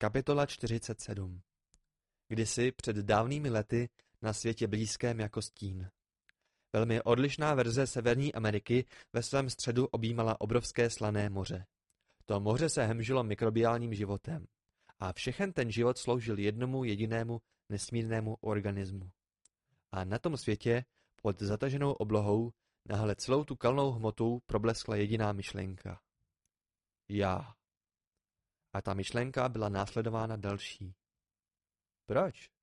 Kapitola 47 Kdysi před dávnými lety na světě blízkém jako stín. Velmi odlišná verze Severní Ameriky ve svém středu objímala obrovské slané moře. To moře se hemžilo mikrobiálním životem. A všechen ten život sloužil jednomu jedinému nesmírnému organismu. A na tom světě, pod zataženou oblohou, nahle celou tu kalnou hmotou probleskla jediná myšlenka. Já. A ta myšlenka byla následována další. Proč?